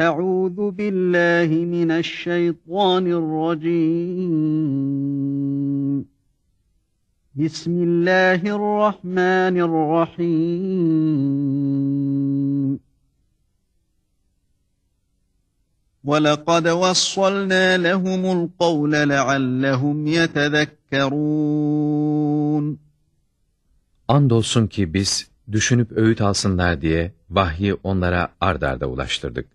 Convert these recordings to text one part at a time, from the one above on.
أعوذ بالله من الشيطان الرجيم بسم الله الرحمن الرحيم ولقد وصلنا لهم القول لعلهم يتذكرون Andolsun ki biz düşünüp öğüt alsınlar diye vahyi onlara ard arda ulaştırdık.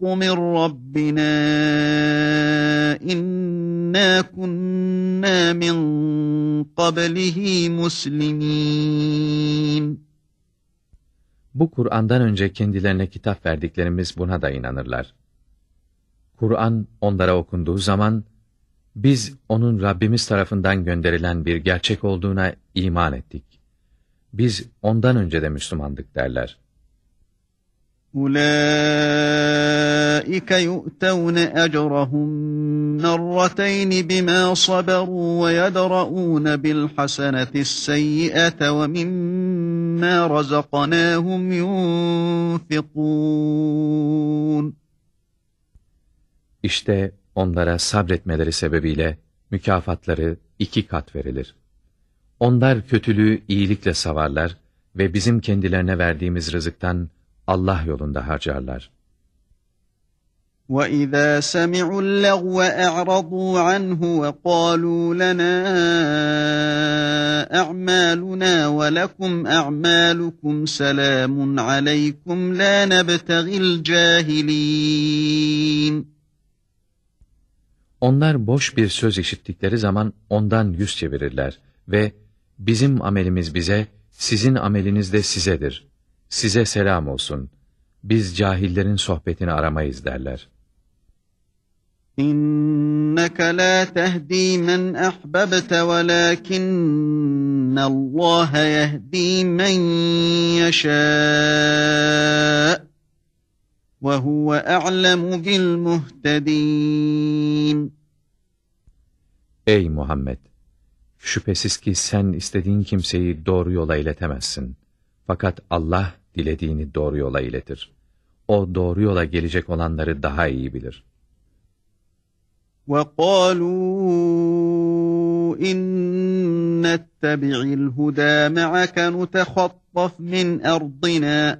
min rabbina inna kunna min qablihi muslimin. Bu Kur'an'dan önce kendilerine kitap verdiklerimiz buna da inanırlar. Kur'an onlara okunduğu zaman, biz onun Rabbimiz tarafından gönderilen bir gerçek olduğuna iman ettik. Biz ondan önce de Müslümandık derler. Ulaika yu'tevne ecrahum merrateyn bima saberu ve yedra'un bil hasenetis seyyiate ve mimma razaknahum yunfikun. İşte onlara sabretmeleri sebebiyle mükafatları iki kat verilir. Onlar kötülüğü iyilikle savarlar ve bizim kendilerine verdiğimiz rızıktan Allah yolunda harcarlar. وَإِذَا سَمِعُوا اللَّغْوَ أَعْرَضُوا عَنْهُ وَقَالُوا لَنَا أَعْمَالُنَا وَلَكُمْ أَعْمَالُكُمْ سَلَامٌ عَلَيْكُمْ لَا نَبْتَغِي الْجَاهِلِينَ Onlar boş bir söz işittikleri zaman ondan yüz çevirirler ve bizim amelimiz bize, sizin ameliniz de sizedir size selam olsun. Biz cahillerin sohbetini aramayız derler. İnneke la tehdi men ahbabte velakinnallâhe yehdi men yeşâ ve huve a'lemu bil muhtedin. Ey Muhammed! Şüphesiz ki sen istediğin kimseyi doğru yola iletemezsin. Fakat Allah dilediğini doğru yola iletir. O doğru yola gelecek olanları daha iyi bilir. وَقَالُوا اِنْ نَتَّبِعِ الْهُدَى مَعَكَ نُتَخَطَّفْ مِنْ أَرْضِنَا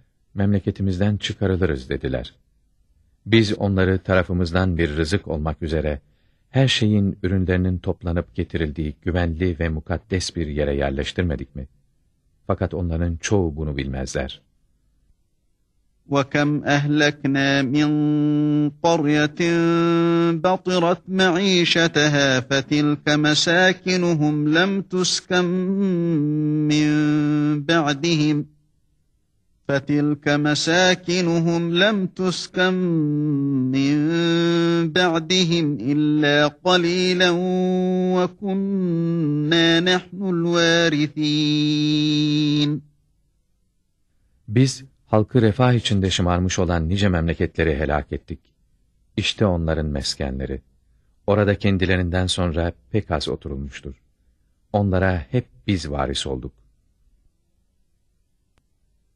memleketimizden çıkarılırız dediler. Biz onları tarafımızdan bir rızık olmak üzere, her şeyin ürünlerinin toplanıp getirildiği güvenli ve mukaddes bir yere yerleştirmedik mi? Fakat onların çoğu bunu bilmezler. وَكَمْ أَهْلَكْنَا مِنْ قَرْيَةٍ بَطِرَتْ مَعِيشَتَهَا فَتِلْكَ مَسَاكِنُهُمْ لَمْ تُسْكَنْ مِنْ بَعْدِهِمْ فَتِلْكَ مَسَاكِنُهُمْ لَمْ تُسْكَنْ مِنْ بَعْدِهِمْ إِلَّا قَلِيلًا وَكُنَّا نَحْنُ الْوَارِثِينَ Biz halkı refah içinde şımarmış olan nice memleketleri helak ettik. İşte onların meskenleri. Orada kendilerinden sonra pek az oturulmuştur. Onlara hep biz varis olduk.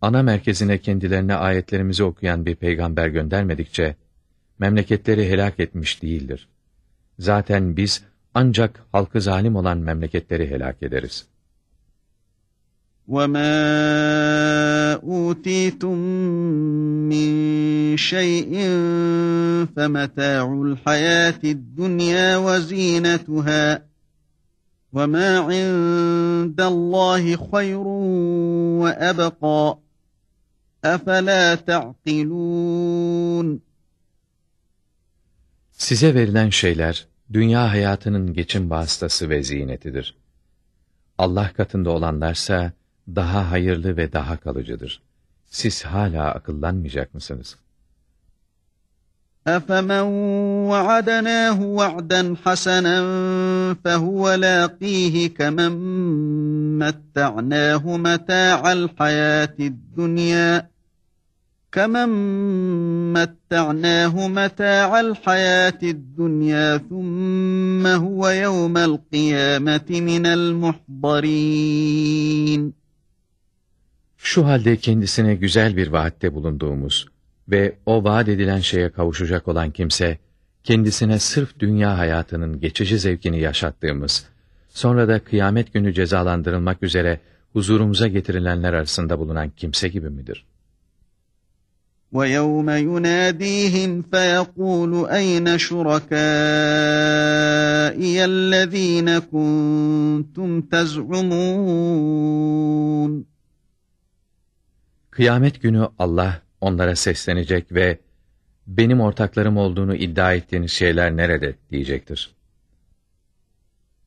ana merkezine kendilerine ayetlerimizi okuyan bir peygamber göndermedikçe memleketleri helak etmiş değildir. Zaten biz ancak halkı zalim olan memleketleri helak ederiz. وَمَا أُوتِيتُم مِّن شَيْءٍ فَمَتَاعُ الْحَيَاةِ الدُّنْيَا وَزِينَتُهَا وَمَا عِندَ اللّٰهِ خَيْرٌ وَأَبْقَى أَفَلَا تَعْقِلُونَ Size verilen şeyler, dünya hayatının geçim vasıtası ve ziynetidir. Allah katında olanlarsa, daha hayırlı ve daha kalıcıdır. Siz hala akıllanmayacak mısınız? أَفَمَنْ وَعَدَنَاهُ وَعْدًا حَسَنًا فَهُوَ لَاقِيهِ كَمَنْ مَتَّعْنَاهُ مَتَاعَ الْحَيَاةِ الدُّنْيَا كَمَنْ مَتَّعْنَاهُ مَتَاعَ الْحَيَاةِ الدُّنْيَا ثُمَّ هُوَ يَوْمَ الْقِيَامَةِ مِنَ الْمُحْضَرِينَ Şu halde kendisine güzel bir vaatte bulunduğumuz ve o vaat edilen şeye kavuşacak olan kimse, kendisine sırf dünya hayatının geçici zevkini yaşattığımız, sonra da kıyamet günü cezalandırılmak üzere huzurumuza getirilenler arasında bulunan kimse gibi midir? وَيَوْمَ يُنَادِيهِمْ فَيَقُولُ أَيْنَ شُرَكَائِيَ الَّذ۪ينَ كُنْتُمْ تَزْعُمُونَ Kıyamet günü Allah onlara seslenecek ve benim ortaklarım olduğunu iddia ettiğiniz şeyler nerede diyecektir.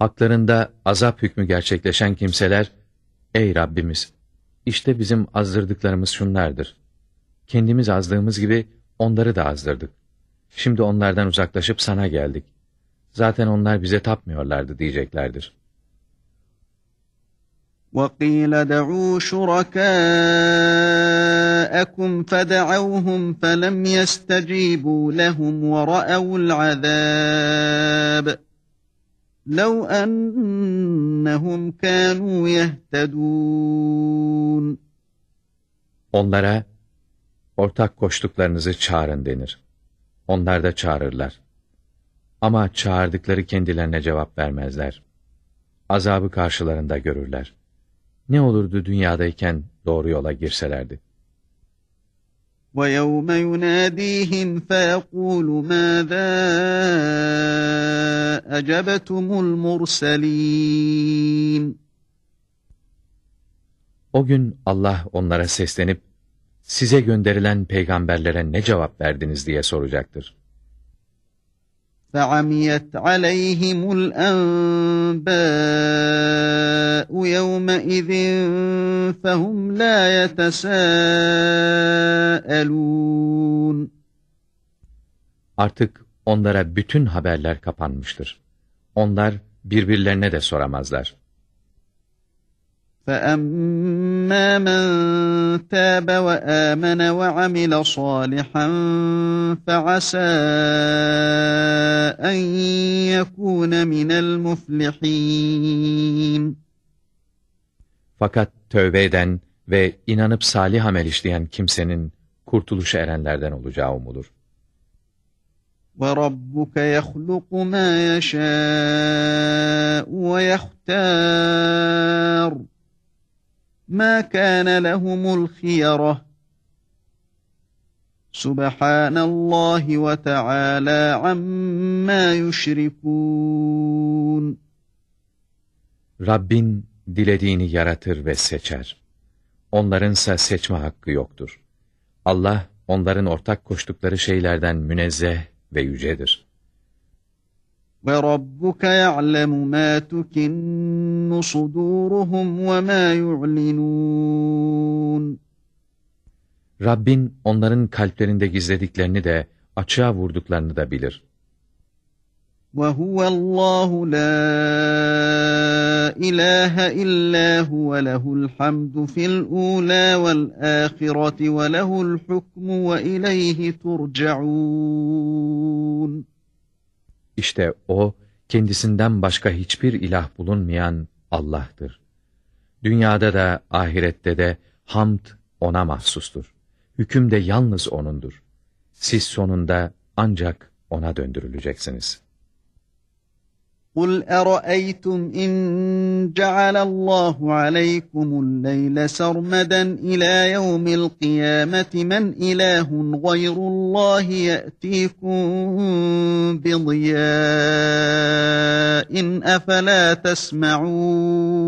Haklarında azap hükmü gerçekleşen kimseler, Ey Rabbimiz! işte bizim azdırdıklarımız şunlardır. Kendimiz azdığımız gibi onları da azdırdık. Şimdi onlardan uzaklaşıp sana geldik. Zaten onlar bize tapmıyorlardı diyeceklerdir. وَقِيلَ دَعُوا شُرَكَاءَكُمْ فَدَعَوْهُمْ فَلَمْ يَسْتَجِيبُوا لَهُمْ وَرَأَوُا الْعَذَابَ لَوْ أَنَّهُمْ كَانُوا يَهْتَدُونَ Onlara, ortak koştuklarınızı çağırın denir. Onlar da çağırırlar. Ama çağırdıkları kendilerine cevap vermezler. Azabı karşılarında görürler. Ne olurdu dünyadayken doğru yola girselerdi. وَيَوْمَ يُنَادِيهِمْ فَيَقُولُ مَاذَا أَجَبْتُمُ الْمُرْسَلِينَ O gün Allah onlara seslenip, size gönderilen peygamberlere ne cevap verdiniz diye soracaktır. فَعَمِيَتْ عَلَيْهِمُ الْأَنْبَاءُ يَوْمَئِذٍ فَهُمْ لَا يَتَسَاءَلُونَ Artık onlara bütün haberler kapanmıştır. Onlar birbirlerine de soramazlar. فَأَمَّا مَنْ تَابَ وَآمَنَ وَعَمِلَ صَالِحًا فَعَسَى أَنْ يَكُونَ مِنَ الْمُفْلِحِينَ Fakat tövbe eden ve inanıp salih amel işleyen kimsenin kurtuluşa erenlerden olacağı umulur. وَرَبُّكَ يَخْلُقُ مَا يَشَاءُ وَيَخْتَارُ مَا كَانَ لَهُمُ الْخِيَرَةُ سُبْحَانَ اللّٰهِ وَتَعَالَى عَمَّا يُشْرِكُونَ Rabbin dilediğini yaratır ve seçer. Onlarınsa seçme hakkı yoktur. Allah onların ortak koştukları şeylerden münezzeh ve yücedir. وَرَبُّكَ يَعْلَمُ مَا تُكِنُّ صُدُورُهُمْ وَمَا يُعْلِنُونَ Rabbin onların kalplerinde gizlediklerini de, açığa vurduklarını da bilir. وَهُوَ اللّٰهُ لَا إِلَٰهَ إِلَّا هُوَ لَهُ الْحَمْدُ فِي الْأُولَى وَالْآخِرَةِ وَلَهُ الْحُكْمُ وَإِلَيْهِ تُرْجَعُونَ işte O, kendisinden başka hiçbir ilah bulunmayan Allah'tır. Dünyada da ahirette de hamd O'na mahsustur. Hüküm de yalnız O'nundur. Siz sonunda ancak O'na döndürüleceksiniz. قُلْ أَرَأَيْتُمْ إِنْ جَعَلَ اللّٰهُ عَلَيْكُمُ اللَّيْلَ سَرْمَدًا إِلَى يَوْمِ الْقِيَامَةِ مَنْ إِلَٰهٌ غَيْرُ اللّٰهِ يَأْتِيكُمْ بِضِيَاءٍ أَفَلَا تَسْمَعُونَ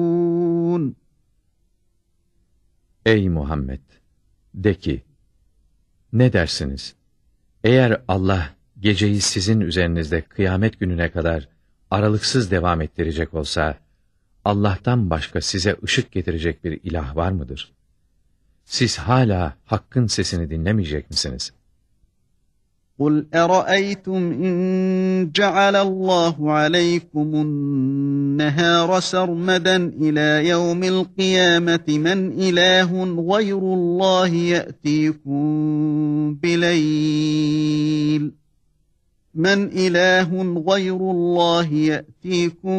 Ey Muhammed! De ki, ne dersiniz? Eğer Allah geceyi sizin üzerinizde kıyamet gününe kadar aralıksız devam ettirecek olsa, Allah'tan başka size ışık getirecek bir ilah var mıdır? Siz hala Hakk'ın sesini dinlemeyecek misiniz? قُلْ أَرَأَيْتُمْ إِنْ جَعَلَ اللّٰهُ عَلَيْكُمُ النَّهَارَ سَرْمَدًا إِلَى يَوْمِ الْقِيَامَةِ مَنْ إِلَٰهٌ غَيْرُ اللّٰهِ يَأْتِيكُمْ بِلَيْلٍ Men ilahun gayrullahi ye'tikum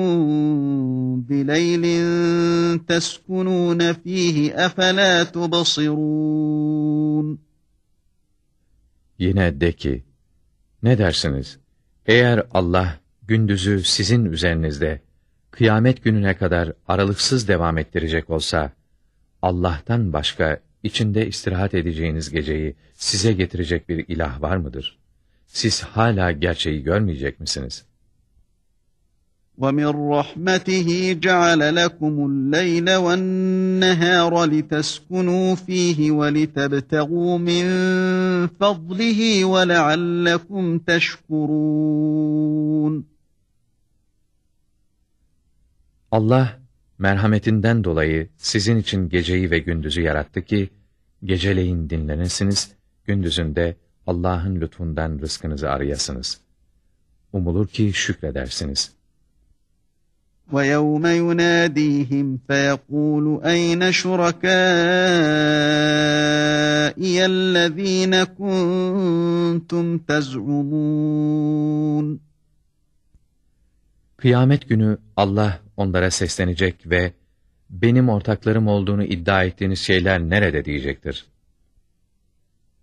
bileylin teskunune fihi efela tubasirun. Yine de ki, ne dersiniz? Eğer Allah gündüzü sizin üzerinizde, kıyamet gününe kadar aralıksız devam ettirecek olsa, Allah'tan başka içinde istirahat edeceğiniz geceyi size getirecek bir ilah var mıdır?'' Siz hala gerçeği görmeyecek misiniz? وَمِنْ رَحْمَتِهِ جَعَلَ لَكُمُ اللَّيْلَ وَالنَّهَارَ لِتَسْكُنُوا فِيهِ وَلِتَبْتَغُوا مِنْ فَضْلِهِ وَلَعَلَّكُمْ تَشْكُرُونَ Allah, merhametinden dolayı sizin için geceyi ve gündüzü yarattı ki, geceleyin dinlenesiniz, gündüzünde Allah'ın lütfundan rızkınızı arayasınız. Umulur ki şükredersiniz. وَيَوْمَ يُنَادِيهِمْ فَيَقُولُ أَيْنَ شُرَكَائِيَ الَّذ۪ينَ كُنْتُمْ تَزْعُمُونَ Kıyamet günü Allah onlara seslenecek ve benim ortaklarım olduğunu iddia ettiğiniz şeyler nerede diyecektir.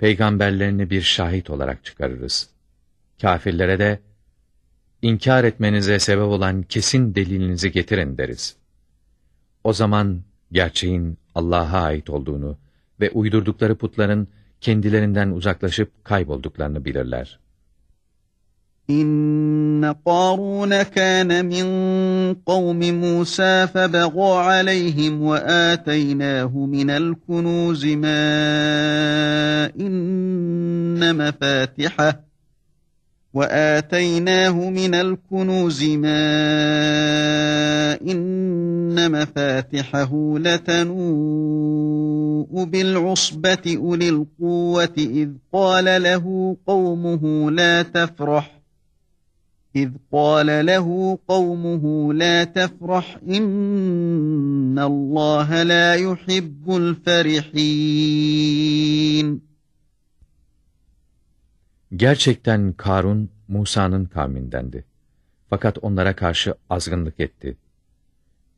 peygamberlerini bir şahit olarak çıkarırız. Kafirlere de, inkar etmenize sebep olan kesin delilinizi getirin deriz. O zaman gerçeğin Allah'a ait olduğunu ve uydurdukları putların kendilerinden uzaklaşıp kaybolduklarını bilirler. İnne ان قارون كان من قوم موسى فبغى عليهم واتيناه من الكنوز ما ان مفاتحه واتيناه من الكنوز ما ان مفاتحه لتنوء بالعصبه اولي القوه اذ قال له قومه لا تفرح إذ قال له قومه لا تفرح إن الله لا يحب الفرحين Gerçekten Karun, Musa'nın kavmindendi. Fakat onlara karşı azgınlık etti.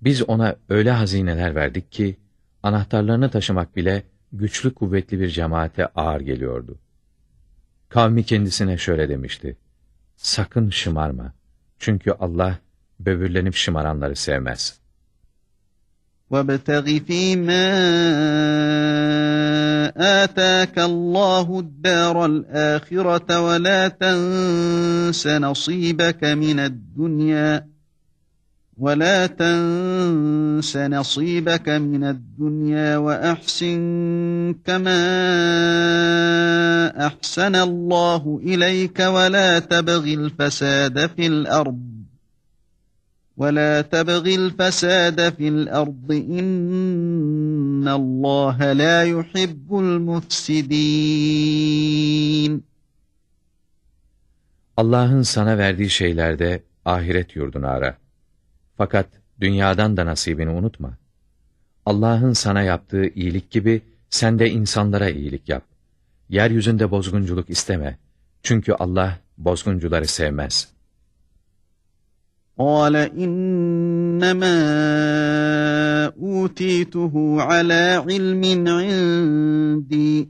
Biz ona öyle hazineler verdik ki, anahtarlarını taşımak bile güçlü kuvvetli bir cemaate ağır geliyordu. Kavmi kendisine şöyle demişti. Sakın şımarma. Çünkü Allah böbürlenip şımaranları sevmez. وَابْتَغِ ف۪ي مَا آتَاكَ اللّٰهُ الدَّارَ الْآخِرَةَ وَلَا تَنْسَ نَصِيبَكَ مِنَ الدُّنْيَا وَلَا تَنْسَ نَصِيبَكَ مِنَ الدُّنْيَا وَأَحْسِنْ كَمَا أَحْسَنَ اللّٰهُ إِلَيْكَ وَلَا تَبْغِ الْفَسَادَ فِي الْأَرْضِ وَلَا تَبْغِ الْفَسَادَ فِي الْأَرْضِ إِنَّ اللّٰهَ لَا يُحِبُّ الْمُفْسِد۪ينَ Allah'ın sana verdiği şeylerde ahiret yurdunu ara. Fakat dünyadan da nasibini unutma. Allah'ın sana yaptığı iyilik gibi sen de insanlara iyilik yap. Yeryüzünde bozgunculuk isteme. Çünkü Allah bozguncuları sevmez. قال إنما أوتيته على علم عندي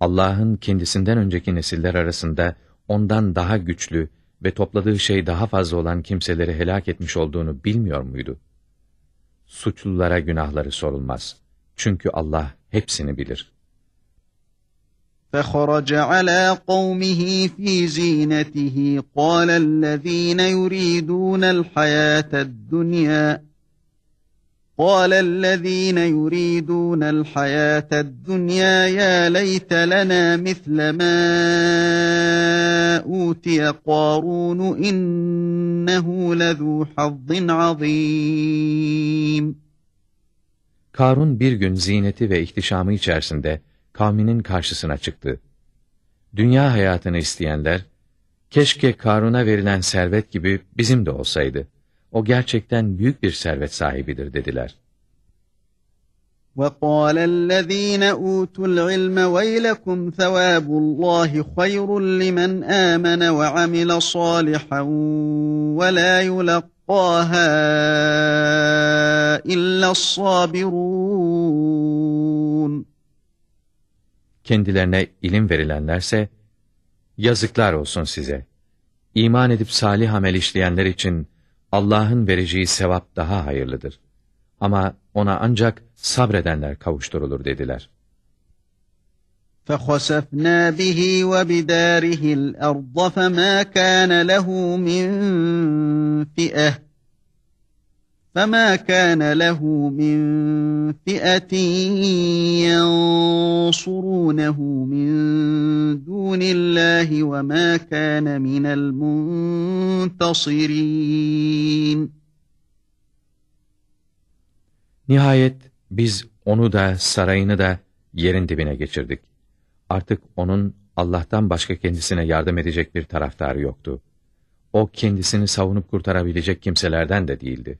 Allah'ın kendisinden önceki nesiller arasında ondan daha güçlü ve topladığı şey daha fazla olan kimseleri helak etmiş olduğunu bilmiyor muydu? Suçlulara günahları sorulmaz. Çünkü Allah hepsini bilir. فخرج على قومه في زينته قال الذين يريدون الحياة الدنيا قال الذين يريدون الحياة الدنيا يا ليت لنا مثل ما أوتي قارون إنه لذو حظ عظيم Karun bir gün zineti ve ihtişamı içerisinde kavminin karşısına çıktı. Dünya hayatını isteyenler, keşke Karun'a verilen servet gibi bizim de olsaydı o gerçekten büyük bir servet sahibidir dediler. وَقَالَ الَّذ۪ينَ اُوتُوا الْعِلْمَ وَيْلَكُمْ ثَوَابُ اللّٰهِ خَيْرٌ لِمَنْ آمَنَ وَعَمِلَ صَالِحًا وَلَا يُلَقَّاهَا اِلَّا الصَّابِرُونَ Kendilerine ilim verilenlerse, yazıklar olsun size. İman edip salih amel işleyenler için, Allah'ın vereceği sevap daha hayırlıdır. Ama ona ancak sabredenler kavuşturulur dediler. فَخَسَفْنَا بِهِ وَبِدَارِهِ الْأَرْضَ فَمَا كَانَ لَهُ مِنْ فِئَةٍ فَمَا كَانَ لَهُ مِنْ فِئَةٍ يَنْصُرُونَهُ مِنْ دُونِ اللّٰهِ وَمَا كَانَ مِنَ الْمُنْتَصِرِينَ Nihayet biz onu da sarayını da yerin dibine geçirdik. Artık onun Allah'tan başka kendisine yardım edecek bir taraftarı yoktu. O kendisini savunup kurtarabilecek kimselerden de değildi.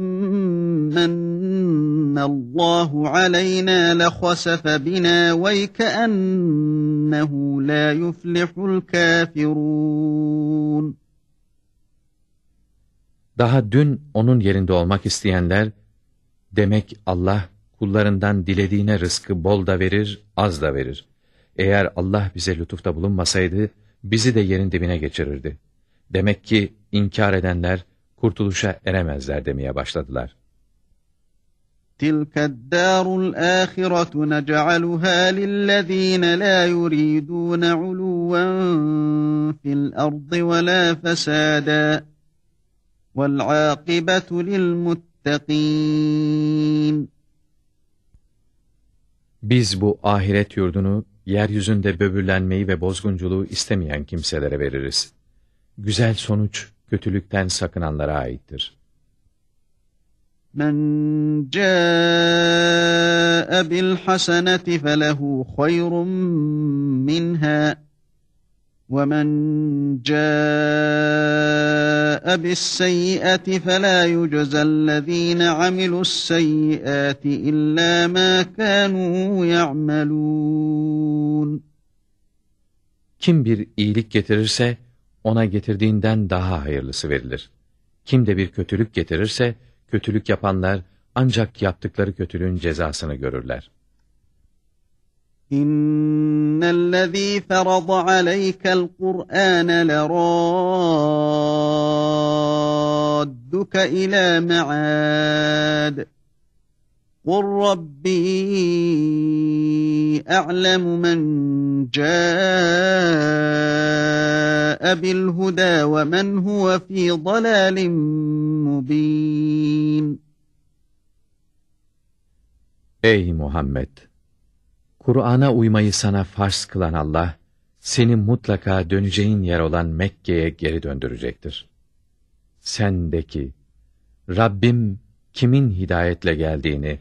اللّٰهُ عَلَيْنَا لَخَسَفَ بِنَا وَيْكَأَنَّهُ لَا يُفْلِحُ الْكَافِرُونَ Daha dün onun yerinde olmak isteyenler, demek Allah kullarından dilediğine rızkı bol da verir, az da verir. Eğer Allah bize lütufta bulunmasaydı, bizi de yerin dibine geçirirdi. Demek ki inkar edenler, kurtuluşa eremezler demeye başladılar. تِلْكَ الدَّارُ الْآخِرَةُ نَجْعَلُهَا لِلَّذ۪ينَ لَا يُرِيدُونَ عُلُوًّا فِي الْأَرْضِ وَلَا فَسَادًا وَالْعَاقِبَةُ لِلْمُتَّقِينَ للمتقين Biz bu ahiret yurdunu yeryüzünde böbürlenmeyi ve bozgunculuğu istemeyen kimselere veririz. Güzel sonuç kötülükten sakınanlara aittir. Men ca'e bil haseneti felehu hayrun minha ve men ca'e bis seyyiati fela yuczellezine amilus seyyiati illa ma kanu ya'melun. Kim bir iyilik getirirse ona getirdiğinden daha hayırlısı verilir. Kim de bir kötülük getirirse kötülük yapanlar ancak yaptıkları kötülüğün cezasını görürler. إن الذي فرض عليك القرآن لرادك إلى معاد قل ربي أعلم من جاء بالهدى ومن هو في ضلال مبين Ey Muhammed! Kur'an'a uymayı sana farz kılan Allah, seni mutlaka döneceğin yer olan Mekke'ye geri döndürecektir. Sen de ki, Rabbim kimin hidayetle geldiğini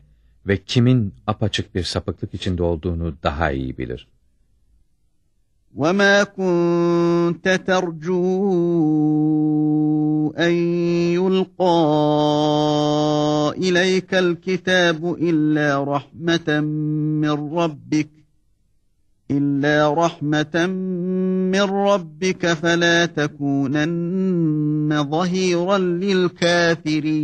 ve kimin apaçık bir sapıklık içinde olduğunu daha iyi bilir. وَمَا كُنْتَ تَرْجُو أَنْ يُلْقَى إِلَيْكَ الْكِتَابُ إِلَّا رَحْمَةً مِّنْ رَبِّكَ إِلَّا رَحْمَةً مِّنْ رَبِّكَ فَلَا تَكُونَنَّ ظَهِيرًا لِلْكَافِرِينَ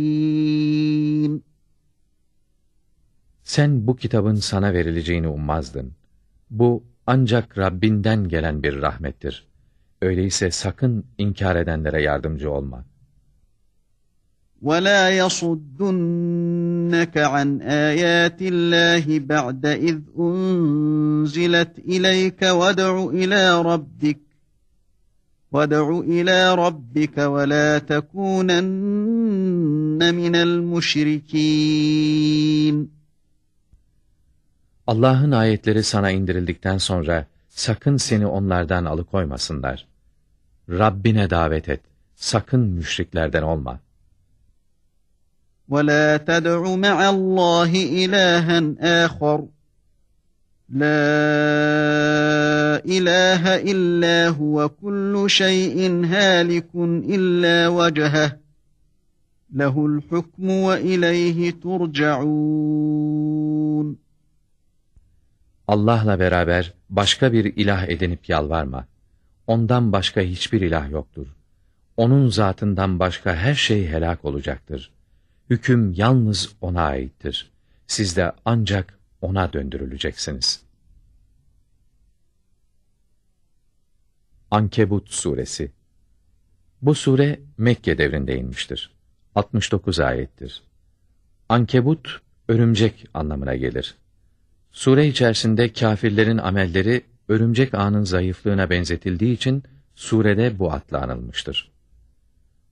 Sen bu kitabın sana verileceğini ummazdın. Bu ancak Rabbinden gelen bir rahmettir. Öyleyse sakın inkar edenlere yardımcı olma. وَلَا يَصُدُّنَّكَ عَنْ آيَاتِ اللّٰهِ بَعْدَ اِذْ اُنْزِلَتْ اِلَيْكَ وَدْعُ اِلَى رَبِّكَ وَدْعُ اِلَى رَبِّكَ وَلَا تَكُونَنَّ مِنَ الْمُشْرِكِينَ Allah'ın ayetleri sana indirildikten sonra sakın seni onlardan alıkoymasınlar. Rabbine davet et. Sakın müşriklerden olma. وَلَا تَدْعُ مَعَ اللّٰهِ إِلَٰهًا آخَرَ لَا إِلَٰهَ إِلَّا هُوَ كُلُّ شَيْءٍ هَالِكٌ إِلَّا وَجْهَهُ لَهُ الْحُكْمُ وَإِلَيْهِ تُرْجَعُونَ Allah'la beraber başka bir ilah edinip yalvarma. Ondan başka hiçbir ilah yoktur. Onun zatından başka her şey helak olacaktır. Hüküm yalnız O'na aittir. Siz de ancak O'na döndürüleceksiniz. Ankebut Suresi Bu sure Mekke devrinde inmiştir. 69 ayettir. Ankebut, örümcek anlamına gelir. Sure içerisinde kâfirlerin amelleri örümcek ağının zayıflığına benzetildiği için surede bu adla anılmıştır.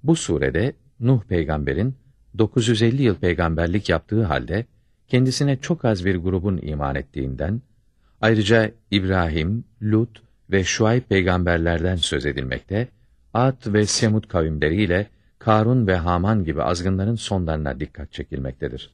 Bu surede Nuh peygamberin 950 yıl peygamberlik yaptığı halde kendisine çok az bir grubun iman ettiğinden, ayrıca İbrahim, Lut ve Şuayb peygamberlerden söz edilmekte, Ad ve Semud kavimleriyle Karun ve Haman gibi azgınların sonlarına dikkat çekilmektedir.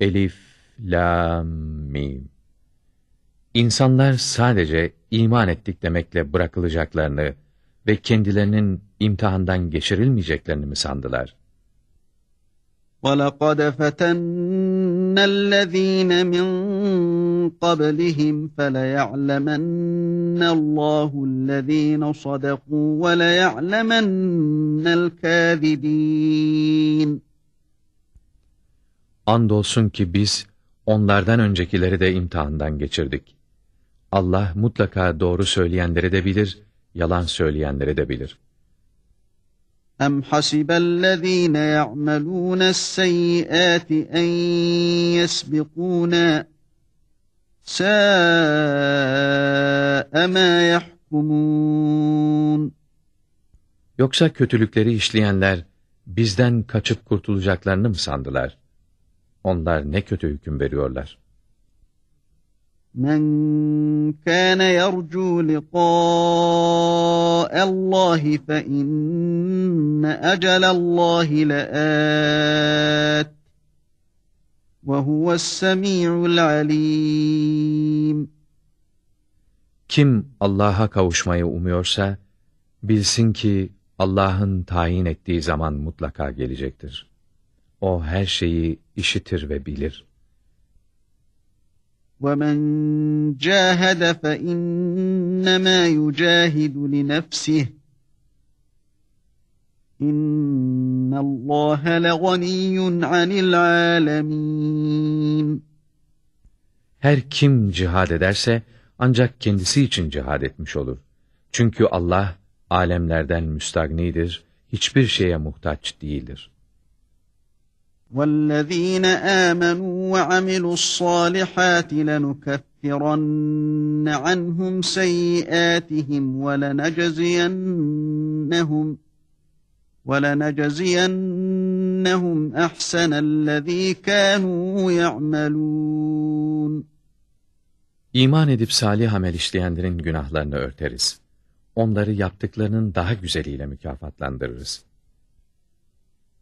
Elif, Lam, Mim. İnsanlar sadece iman ettik demekle bırakılacaklarını ve kendilerinin imtihandan geçirilmeyeceklerini mi sandılar? وَلَقَدْ فَتَنَّ الَّذ۪ينَ مِنْ قبلهم فليعلمن الله الذين صدقوا وليعلمن الكاذبين Andolsun ki biz onlardan öncekileri de imtihandan geçirdik. Allah mutlaka doğru söyleyenleri de bilir, yalan söyleyenleri de bilir. أَمْ حَسِبَ الَّذ۪ينَ يَعْمَلُونَ السَّيِّئَاتِ اَنْ يَسْبِقُونَا سَاءَ مَا يَحْكُمُونَ Yoksa kötülükleri işleyenler bizden kaçıp kurtulacaklarını mı sandılar? Onlar ne kötü hüküm veriyorlar. Men kana yercu liqa'a Allah fe inne ecelallahi le'at ve huves semi'ul alim. Kim Allah'a kavuşmayı umuyorsa bilsin ki Allah'ın tayin ettiği zaman mutlaka gelecektir. O her şeyi işitir ve bilir. وَمَنْ جَاهَدَ فَإِنَّمَا يُجَاهِدُ لِنَفْسِهِ İnna Allah leganiyyun anil alamin. Her kim cihad ederse ancak kendisi için cihad etmiş olur. Çünkü Allah alemlerden müstagnidir, hiçbir şeye muhtaç değildir. وَالَّذ۪ينَ آمَنُوا وَعَمِلُوا الصَّالِحَاتِ لَنُكَفِّرَنَّ عَنْهُمْ سَيِّئَاتِهِمْ وَلَنَجْزِيَنَّهُمْ وَلَنَجْزِيَنَّهُمْ أَحْسَنَ الَّذ۪ي كَانُوا يَعْمَلُونَ İman edip salih amel işleyenlerin günahlarını örteriz. Onları yaptıklarının daha güzeliyle mükafatlandırırız.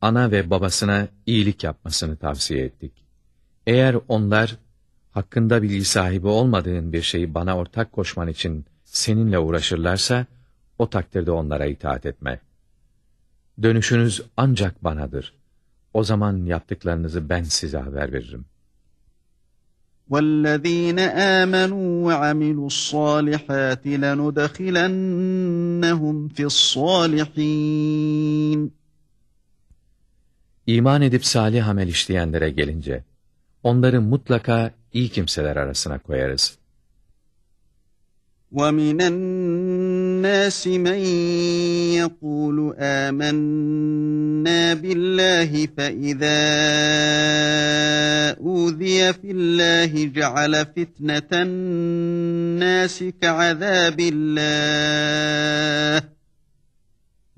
ana ve babasına iyilik yapmasını tavsiye ettik. Eğer onlar hakkında bilgi sahibi olmadığın bir şeyi bana ortak koşman için seninle uğraşırlarsa, o takdirde onlara itaat etme. Dönüşünüz ancak banadır. O zaman yaptıklarınızı ben size haber veririm. وَالَّذ۪ينَ آمَنُوا وَعَمِلُوا الصَّالِحَاتِ لَنُدَخِلَنَّهُمْ فِي الصَّالِحِينَ İman edip salih amel işleyenlere gelince, onları mutlaka iyi kimseler arasına koyarız. وَمِنَ النَّاسِ مَنْ يَقُولُ آمَنَّا بِاللّٰهِ فَإِذَا أُوذِيَ فِي اللّٰهِ جَعَلَ فِتْنَةَ النَّاسِ كَعَذَابِ اللّٰهِ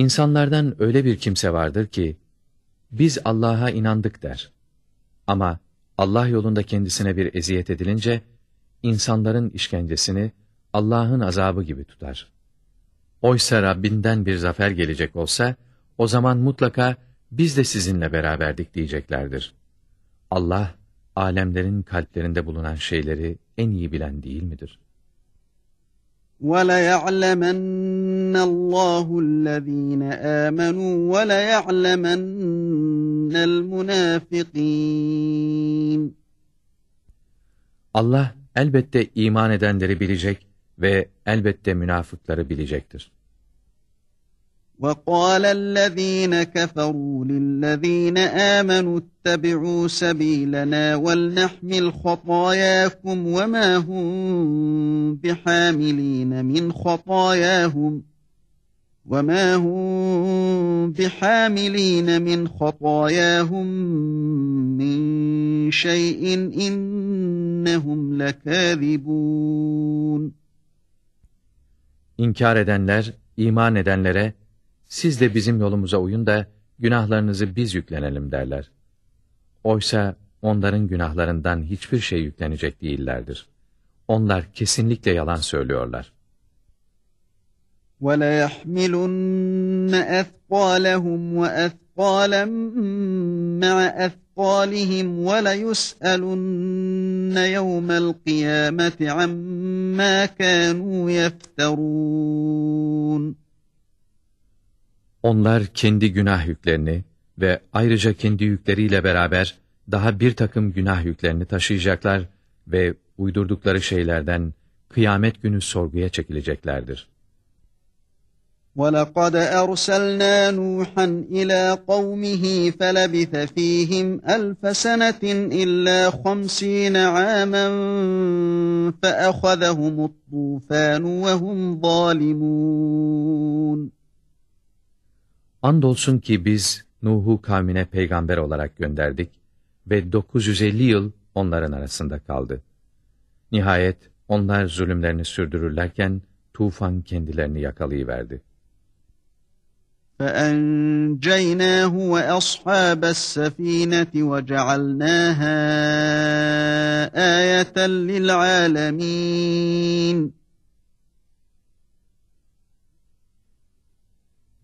İnsanlardan öyle bir kimse vardır ki, biz Allah'a inandık der. Ama Allah yolunda kendisine bir eziyet edilince, insanların işkencesini Allah'ın azabı gibi tutar. Oysa Rabbinden bir zafer gelecek olsa, o zaman mutlaka biz de sizinle beraberdik diyeceklerdir. Allah, alemlerin kalplerinde bulunan şeyleri en iyi bilen değil midir? وَلَيَعْلَمَنَّ اللّٰهُ الَّذ۪ينَ آمَنُوا وَلَيَعْلَمَنَّ الْمُنَافِقِينَ Allah elbette iman edenleri bilecek ve elbette münafıkları bilecektir. وقال الذين كفروا للذين آمنوا اتبعوا سبيلنا ولنحمل خطاياكم وما هم بحاملين من خطاياهم وما هم بحاملين من خطاياهم من شيء إنهم لكاذبون İnkar edenler, iman edenlere, siz de bizim yolumuza uyun da günahlarınızı biz yüklenelim derler. Oysa onların günahlarından hiçbir şey yüklenecek değillerdir. Onlar kesinlikle yalan söylüyorlar. وَلَيَحْمِلُنَّ أَثْقَالَهُمْ وَأَثْقَالًا مَعَ أَثْقَالِهِمْ وَلَيُسْأَلُنَّ يَوْمَ الْقِيَامَةِ عَمَّا كَانُوا يَفْتَرُونَ Onlar kendi günah yüklerini ve ayrıca kendi yükleriyle beraber daha bir takım günah yüklerini taşıyacaklar ve uydurdukları şeylerden kıyamet günü sorguya çekileceklerdir. وَلَقَدْ أَرْسَلْنَا نُوحًا إِلَى قَوْمِهِ فَلَبِثَ فِيهِمْ أَلْفَ سَنَةٍ إِلَّا خَمْسِينَ عَامًا فَأَخَذَهُمُ الطُّوفَانُ وَهُمْ ظَالِمُونَ Andolsun ki biz Nuh'u kavmine peygamber olarak gönderdik ve 950 yıl onların arasında kaldı. Nihayet onlar zulümlerini sürdürürlerken tufan kendilerini yakalayıverdi. فَأَنْجَيْنَاهُ وَأَصْحَابَ السَّفِينَةِ وَجَعَلْنَاهَا آيَةً لِلْعَالَمِينَ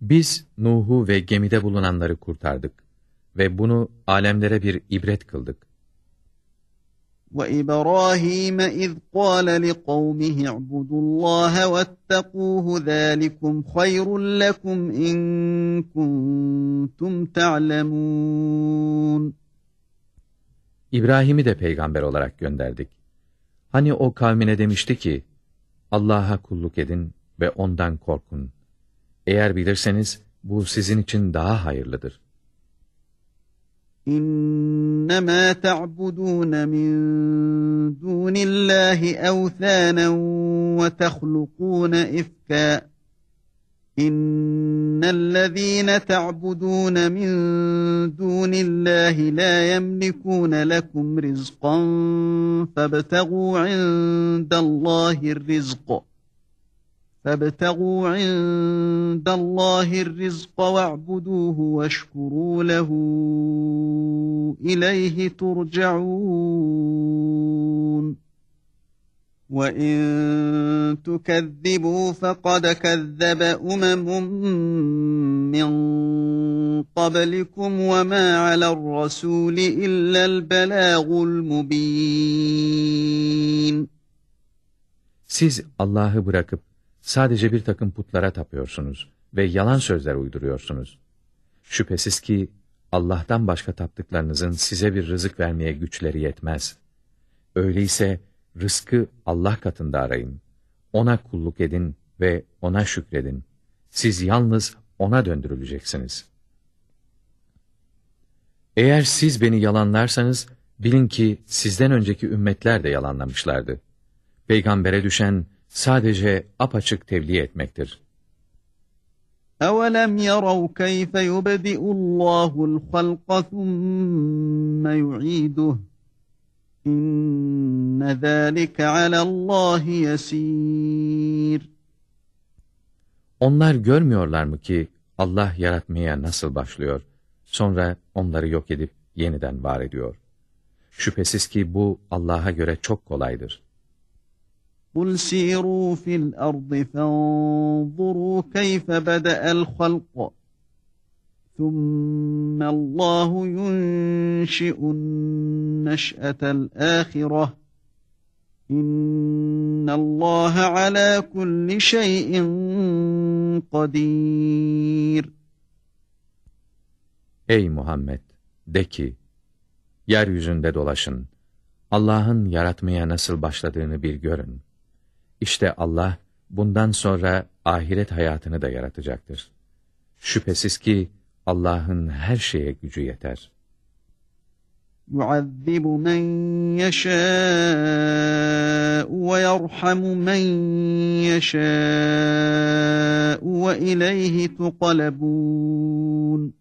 Biz Nuh'u ve gemide bulunanları kurtardık ve bunu alemlere bir ibret kıldık. وَإِبْرَاهِيمَ إِذْ قَالَ لِقَوْمِهِ اعْبُدُوا اللَّهَ وَاتَّقُوهُ ذَٰلِكُمْ خَيْرٌ لَكُمْ إِن كُنتُمْ تَعْلَمُونَ İbrahim'i de peygamber olarak gönderdik. Hani o kavmine demişti ki, Allah'a kulluk edin ve ondan korkun. Eğer bilirseniz bu sizin için daha hayırlıdır. İnnemâ te'budûne min dûnillâhi evthânen ve tehlukûne ifkâ. İnnellezîne te'budûne min dûnillâhi lâ yemlikûne lekum rizqan febtegû indellâhi rizqâ. فابتغوا عند الله الرزق واعبدوه واشكروا له إليه ترجعون. وإن تكذبوا فقد كذب أمم من قبلكم وما على الرسول إلا البلاغ المبين. Siz Allah'ı bırakıp sadece bir takım putlara tapıyorsunuz ve yalan sözler uyduruyorsunuz. Şüphesiz ki Allah'tan başka taptıklarınızın size bir rızık vermeye güçleri yetmez. Öyleyse rızkı Allah katında arayın. Ona kulluk edin ve ona şükredin. Siz yalnız ona döndürüleceksiniz. Eğer siz beni yalanlarsanız, bilin ki sizden önceki ümmetler de yalanlamışlardı. Peygambere düşen sadece apaçık tebliğ etmektir. أَوَلَمْ يَرَوْا كَيْفَ يُبْدِئُ اللّٰهُ الْخَلْقَ ثُمَّ يُعِيدُهُ إِنَّ ذَٰلِكَ عَلَى اللّٰهِ يَس۪يرٌ Onlar görmüyorlar mı ki Allah yaratmaya nasıl başlıyor, sonra onları yok edip yeniden var ediyor. Şüphesiz ki bu Allah'a göre çok kolaydır. قُلْ سِيرُوا فِي الْأَرْضِ فَانظُرُوا كَيْفَ بَدَأَ الْخَلْقَ ثُمَّ اللّٰهُ يُنْشِئُ النَّشْأَةَ الْآخِرَةِ İnna Allah ala kulli şeyin kadir. Ey Muhammed! De ki, yeryüzünde dolaşın. Allah'ın yaratmaya nasıl başladığını bir görün. İşte Allah, bundan sonra ahiret hayatını da yaratacaktır. Şüphesiz ki Allah'ın her şeye gücü yeter. يُعَذِّبُ مَنْ يَشَاءُ وَيَرْحَمُ مَنْ يَشَاءُ وَإِلَيْهِ تُقَلَبُونَ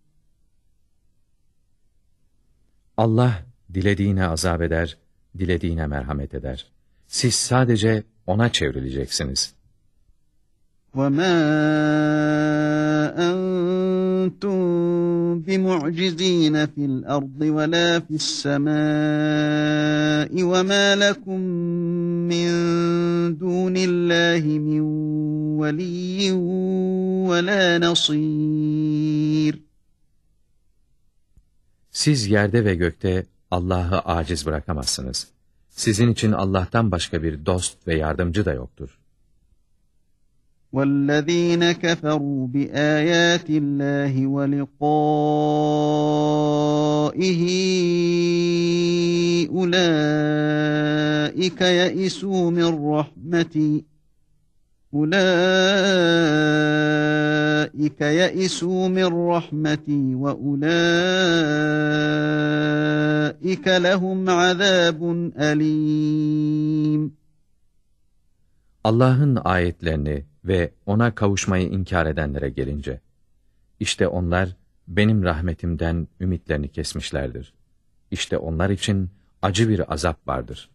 Allah dilediğine azap eder, dilediğine merhamet eder. Siz sadece ona çevrileceksiniz. وَمَا أَنْتُمْ بِمُعْجِزِينَ فِي الْأَرْضِ وَلَا فِي السَّمَاءِ وَمَا لَكُمْ مِنْ دُونِ اللّٰهِ مِنْ وَلِيٍّ وَلَا نَصِيرٍ Siz yerde ve gökte Allah'ı aciz bırakamazsınız. Sizin için Allah'tan başka bir dost ve yardımcı da yoktur. وَالَّذ۪ينَ كَفَرُوا بِآيَاتِ اللّٰهِ وَلِقَائِهِ أُولَٰئِكَ يَئِسُوا مِنْ Ulaika ye'isû min rahmeti ve ulaika lehum azâbun elîm. Allah'ın ayetlerini ve ona kavuşmayı inkar edenlere gelince, işte onlar benim rahmetimden ümitlerini kesmişlerdir. İşte onlar için acı bir azap vardır.''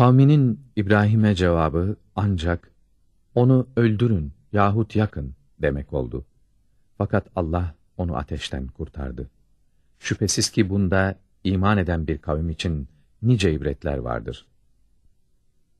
Kavminin İbrahim'e cevabı ancak onu öldürün yahut yakın demek oldu. Fakat Allah onu ateşten kurtardı. Şüphesiz ki bunda iman eden bir kavim için nice ibretler vardır.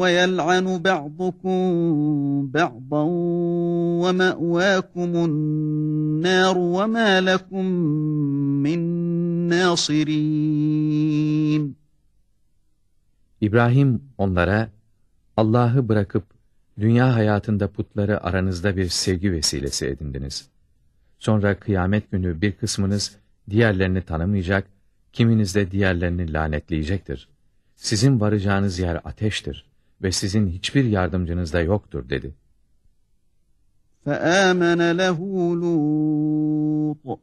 وَيَلْعَنُ بَعْضُكُم بَعْضًا وَمَأْوَاكُمُ النَّارُ وَمَا لَكُم مِّن نَاصِرِينَ İbrahim onlara Allah'ı bırakıp dünya hayatında putları aranızda bir sevgi vesilesi edindiniz. Sonra kıyamet günü bir kısmınız diğerlerini tanımayacak, kiminiz de diğerlerini lanetleyecektir. Sizin varacağınız yer ateştir ve sizin hiçbir yardımcınız da yoktur dedi. فَآمَنَ لَهُ لُوطٌ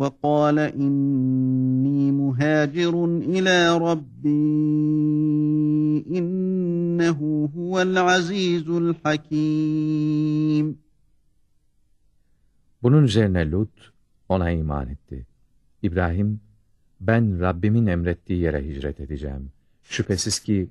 وَقَالَ إِنِّي مُهَاجِرٌ إِلَى رَبِّي إِنَّهُ هُوَ الْعَزِيزُ الْحَكِيمُ Bunun üzerine Lut ona iman etti. İbrahim, ben Rabbimin emrettiği yere hicret edeceğim. Şüphesiz ki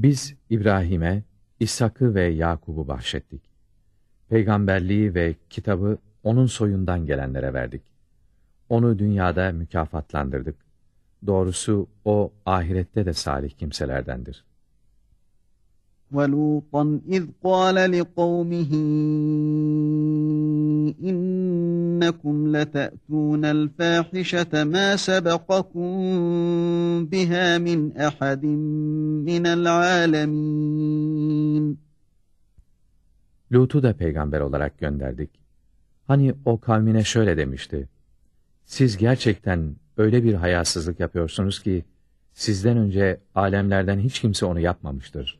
Biz İbrahim'e İshak'ı ve Yakub'u bahşettik. Peygamberliği ve kitabı onun soyundan gelenlere verdik. Onu dünyada mükafatlandırdık. Doğrusu o ahirette de salih kimselerdendir. وَلُوطًا اِذْ قَالَ لِقَوْمِهِ إِنَّكُمْ لَتَأْتُونَ الْفَاحِشَةَ مَا سَبَقَكُمْ بِهَا مِنْ أَحَدٍ مِنَ الْعَالَمِينَ Lut'u da peygamber olarak gönderdik. Hani o kavmine şöyle demişti. Siz gerçekten öyle bir hayasızlık yapıyorsunuz ki, sizden önce alemlerden hiç kimse onu yapmamıştır.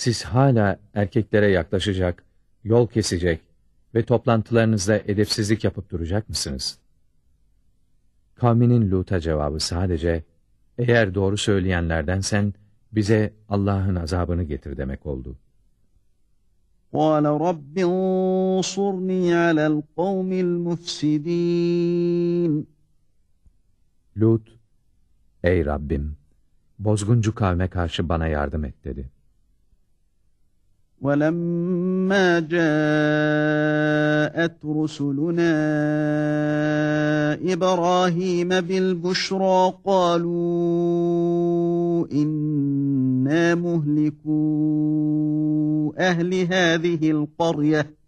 Siz hala erkeklere yaklaşacak, yol kesecek ve toplantılarınızda edepsizlik yapıp duracak mısınız? Kavminin Lut'a cevabı sadece, eğer doğru söyleyenlerdensen bize Allah'ın azabını getir demek oldu. قال رب انصرني على القوم المفسدين Lut, ey Rabbim, bozguncu kavme karşı bana yardım et dedi. ولما جاءت رسلنا إبراهيم بالبشرى قالوا إنا مهلكو أهل هذه القرية.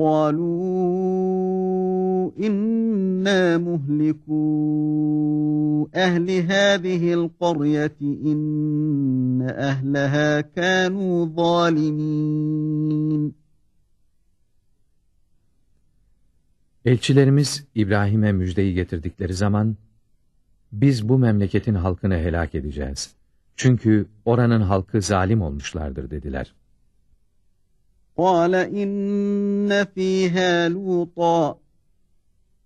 قالوا إنا مهلكو أهل هذه القرية إن أهلها كانوا ظالمين Elçilerimiz İbrahim'e müjdeyi getirdikleri zaman, biz bu memleketin halkını helak edeceğiz. Çünkü oranın halkı zalim olmuşlardır dediler. قال إن فيها لوطا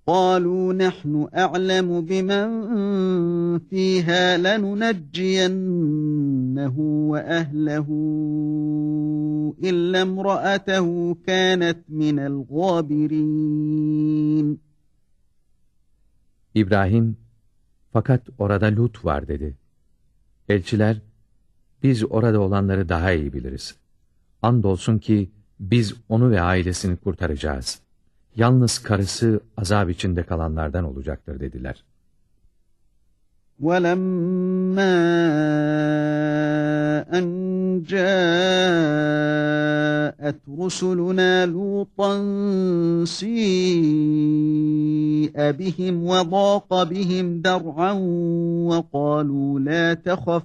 قالوا نحن أعلم بمن فيها لننجينه وأهله إلا امرأته كانت من الغابرين İbrahim, fakat orada Lut var dedi. Elçiler, biz orada olanları daha iyi biliriz. Andolsun ki biz onu ve ailesini kurtaracağız. Yalnız karısı azap içinde kalanlardan olacaktır dediler. وَلَمَّا أَنْ جَاءَتْ رُسُلُنَا لُوطًا سِيءَ بِهِمْ وَضَاقَ بِهِمْ دَرْعًا وَقَالُوا لَا تَخَفْ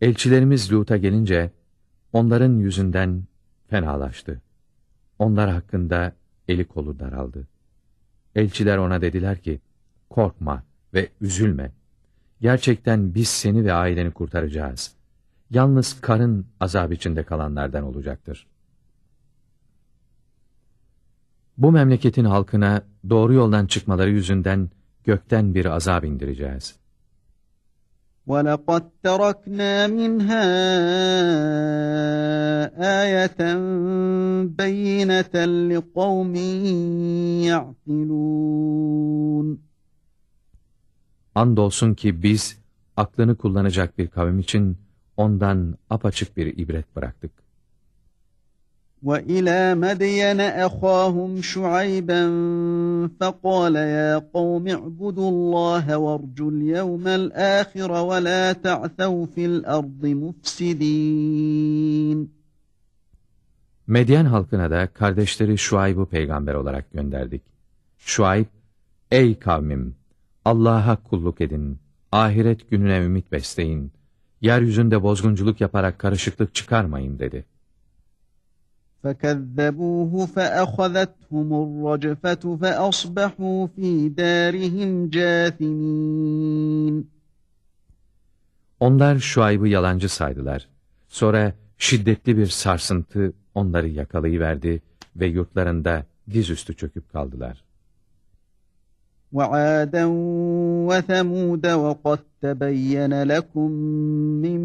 Elçilerimiz Lut'a gelince, onların yüzünden fenalaştı. Onlar hakkında eli kolu daraldı. Elçiler ona dediler ki, korkma ve üzülme. Gerçekten biz seni ve aileni kurtaracağız. Yalnız karın azap içinde kalanlardan olacaktır. Bu memleketin halkına doğru yoldan çıkmaları yüzünden gökten bir azap indireceğiz.'' وَلَقَدْ تَرَكْنَا مِنْهَا آيَةً بَيِّنَةً لِقَوْمٍ يَعْقِلُونَ Andolsun ki biz aklını kullanacak bir kavim için ondan apaçık bir ibret bıraktık. وَإِلَى مَدْيَنَ أَخَاهُمْ شُعَيْبًا فَقَالَ يَا قَوْمِ اعْبُدُوا اللَّهَ وَارْجُوا الْيَوْمَ الْآخِرَ وَلَا تَعْثَوْا فِي الْأَرْضِ مُفْسِدِينَ Medyen halkına da kardeşleri Şuayb'ı peygamber olarak gönderdik. Şuayb, ey kavmim! Allah'a kulluk edin, ahiret gününe ümit besleyin, yeryüzünde bozgunculuk yaparak karışıklık çıkarmayın dedi. فَكَذَّبُوهُ فَأَخَذَتْهُمُ الرَّجْفَةُ فَأَصْبَحُوا فِي دَارِهِمْ جَاثِمِينَ Onlar Şuayb'ı yalancı saydılar. Sonra şiddetli bir sarsıntı onları yakalayıverdi ve yurtlarında dizüstü çöküp kaldılar. وعادا وثمود وقد تبين لكم من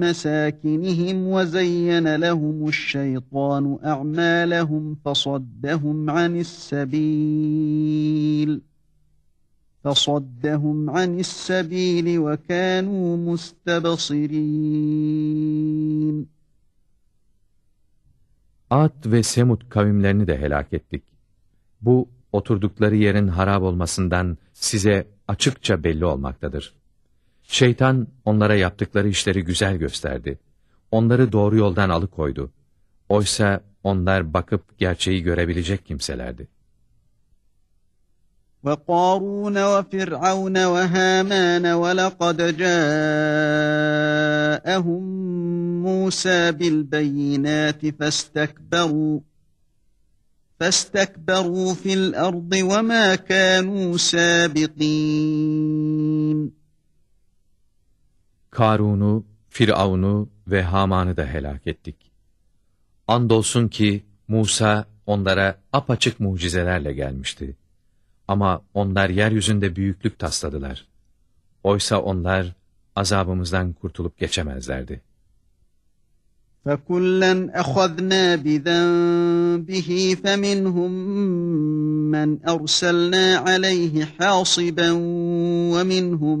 مساكنهم وزين لهم الشيطان أعمالهم فصدهم عن السبيل فصدهم عن السبيل وكانوا مستبصرين Ad ve Semud kavimlerini de helak ettik. Bu oturdukları yerin harap olmasından size açıkça belli olmaktadır. Şeytan onlara yaptıkları işleri güzel gösterdi. Onları doğru yoldan alıkoydu. Oysa onlar bakıp gerçeği görebilecek kimselerdi. وقارون وفرعون وهامان ولقد جاءهم موسى بالبينات فاستكبروا فَاسْتَكْبَرُوا فِي الْأَرْضِ وَمَا كَانُوا سَابِقِينَ Karun'u, Firavun'u ve Haman'ı da helak ettik. Andolsun ki Musa onlara apaçık mucizelerle gelmişti. Ama onlar yeryüzünde büyüklük tasladılar. Oysa onlar azabımızdan kurtulup geçemezlerdi. فَكُلًّا أَخَذْنَا بِذَنبِهِ فَمِنْهُمْ مَنْ أَرْسَلْنَا عَلَيْهِ حَاصِبًا وَمِنْهُمْ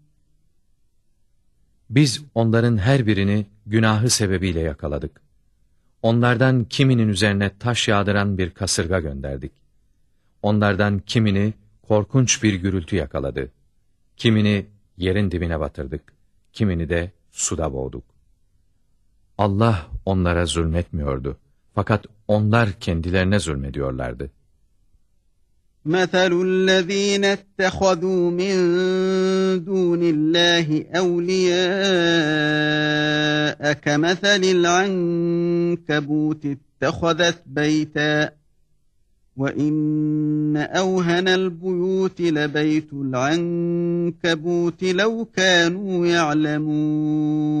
Biz onların her birini günahı sebebiyle yakaladık. Onlardan kiminin üzerine taş yağdıran bir kasırga gönderdik. Onlardan kimini korkunç bir gürültü yakaladı. Kimini yerin dibine batırdık. Kimini de suda boğduk. Allah onlara zulmetmiyordu. Fakat onlar kendilerine zulmediyorlardı. مَثَلُ الَّذ۪ينَ اتَّخَذُوا مِنْ دُونِ اللّٰهِ اَوْلِيَاءَ كَمَثَلِ الْعَنْكَبُوتِ اتَّخَذَتْ بَيْتًا وَاِنَّ اَوْهَنَ الْبُيُوتِ لَبَيْتُ الْعَنْكَبُوتِ لَوْ كَانُوا يَعْلَمُونَ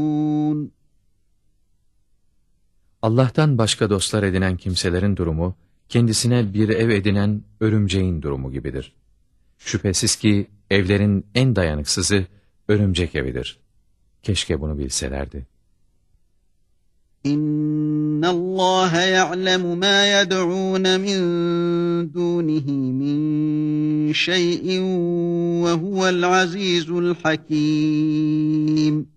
Allah'tan başka dostlar edinen kimselerin durumu, kendisine bir ev edinen örümceğin durumu gibidir. Şüphesiz ki evlerin en dayanıksızı örümcek evidir. Keşke bunu bilselerdi. İnna Allah ya'lemu ma yed'un min dunihi min şey'in ve huvel azizul hakim.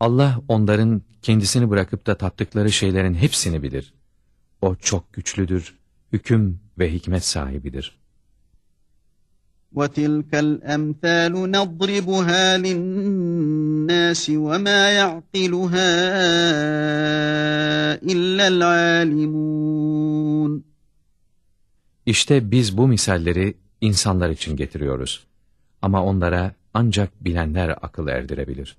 Allah onların kendisini bırakıp da taptıkları şeylerin hepsini bilir. O çok güçlüdür, hüküm ve hikmet sahibidir. وَتِلْكَ الْأَمْثَالُ نَضْرِبُهَا لِلنَّاسِ وَمَا يَعْقِلُهَا إِلَّا الْعَالِمُونَ İşte biz bu misalleri insanlar için getiriyoruz. Ama onlara ancak bilenler akıl erdirebilir.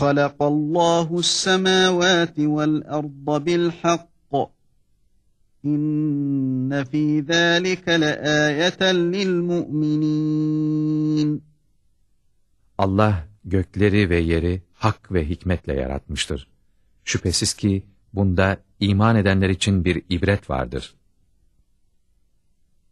خَلَقَ اللّٰهُ السَّمَاوَاتِ وَالْأَرْضَ بِالْحَقِّ İnne fî zâlike leâyeten lil mu'minîn. Allah gökleri ve yeri hak ve hikmetle yaratmıştır. Şüphesiz ki bunda iman edenler için bir ibret vardır.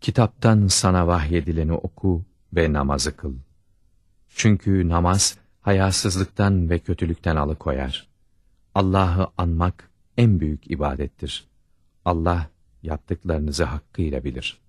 Kitaptan sana vahyedileni oku ve namazı kıl. Çünkü namaz hayasızlıktan ve kötülükten alıkoyar. Allah'ı anmak en büyük ibadettir. Allah yaptıklarınızı hakkıyla bilir.